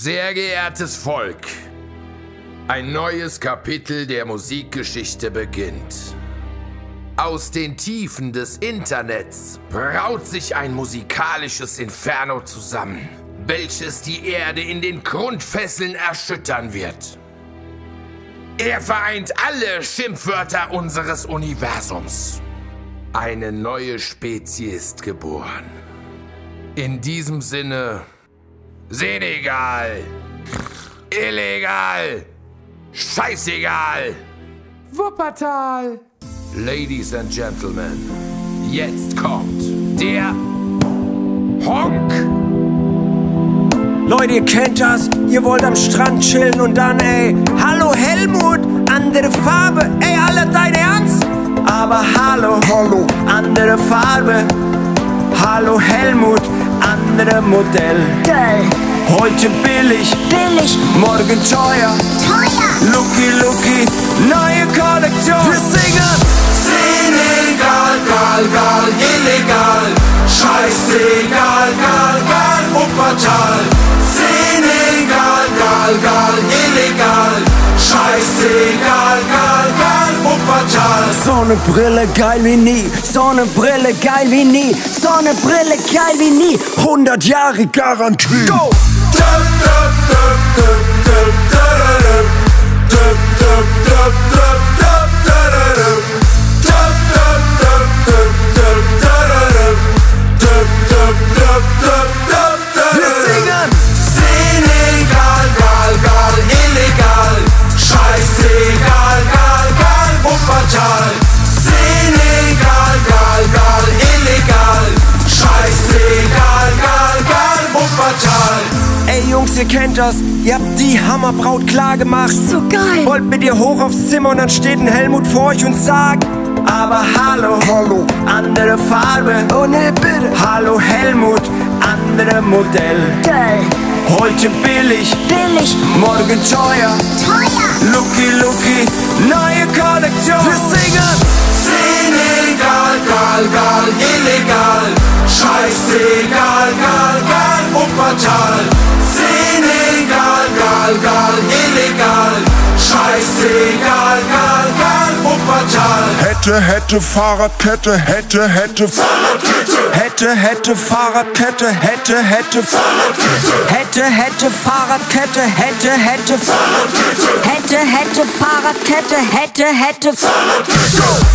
Sehr geehrtes Volk, ein neues Kapitel der Musikgeschichte beginnt. Aus den Tiefen des Internets braut sich ein musikalisches Inferno zusammen, welches die Erde in den Grundfesseln erschüttern wird. Er vereint alle Schimpfwörter unseres Universums. Eine neue Spezie ist geboren. In diesem Sinne, Senegal, illegal, scheißegal, Wuppertal. Ladies and Gentlemen, jetzt kommt der Honk. Leute, ihr kennt das, ihr wollt am Strand chillen und dann, ey, hallo Helmut, andere Farbe, ey, alle dein Ernst? Aber hallo, hallo, andere Farbe, hallo Helmut, andere Modell. Geil, Heute billig, billig, morgen teuer, teuer. Lucky Lucky, neue Kollektion. Wir singen Senegal, gal, gal, illegal, scheißegal, gal, gal, Wuppertal. Senegal, gal, gal, illegal, scheißegal, gal, gal, Wuppertal. So ne Brille geil wie nie, so ne Brille geil wie nie, so ne Brille geil wie nie, 100 Jahre Garantie. Go! Ihr kennt das, ihr habt die Hammerbraut klar gemacht. So geil. Wollt mit ihr hoch aufs Zimmer und dann steht ein Helmut vor euch und sagt Aber hallo, hallo, andere Farbe. Oh ne, bitte. Hallo Helmut, andere Modell. Geil, Heute billig, billig, morgen teuer. Teuer. Lucky Lucky, neue Kollektion. Wir singen. Senegal, gal, gal, illegal. Scheißegal, Hätte, hätte Fahrradkette, hätte, hätte Fahrradkette, Hätte, hätte Fahrradkette, hätte, hätte Fahrradkette Hätte, hätte Fahrradkette, hätte, hätte Fahrradkette Hätte, hätte Fahrradkette, hätte, hätte hätte,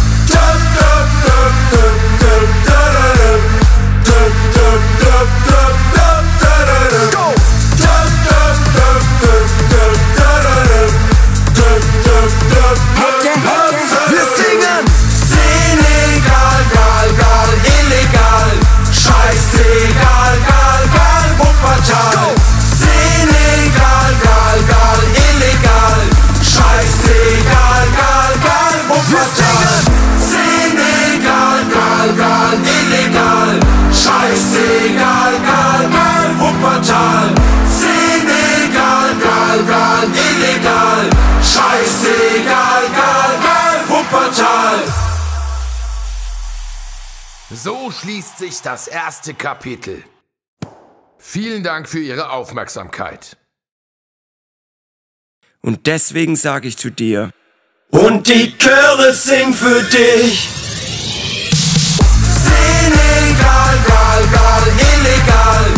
So schließt sich das erste Kapitel. Vielen Dank für Ihre Aufmerksamkeit. Und deswegen sage ich zu dir, und die Chöre singen für dich. Senegal, gal, gal, illegal.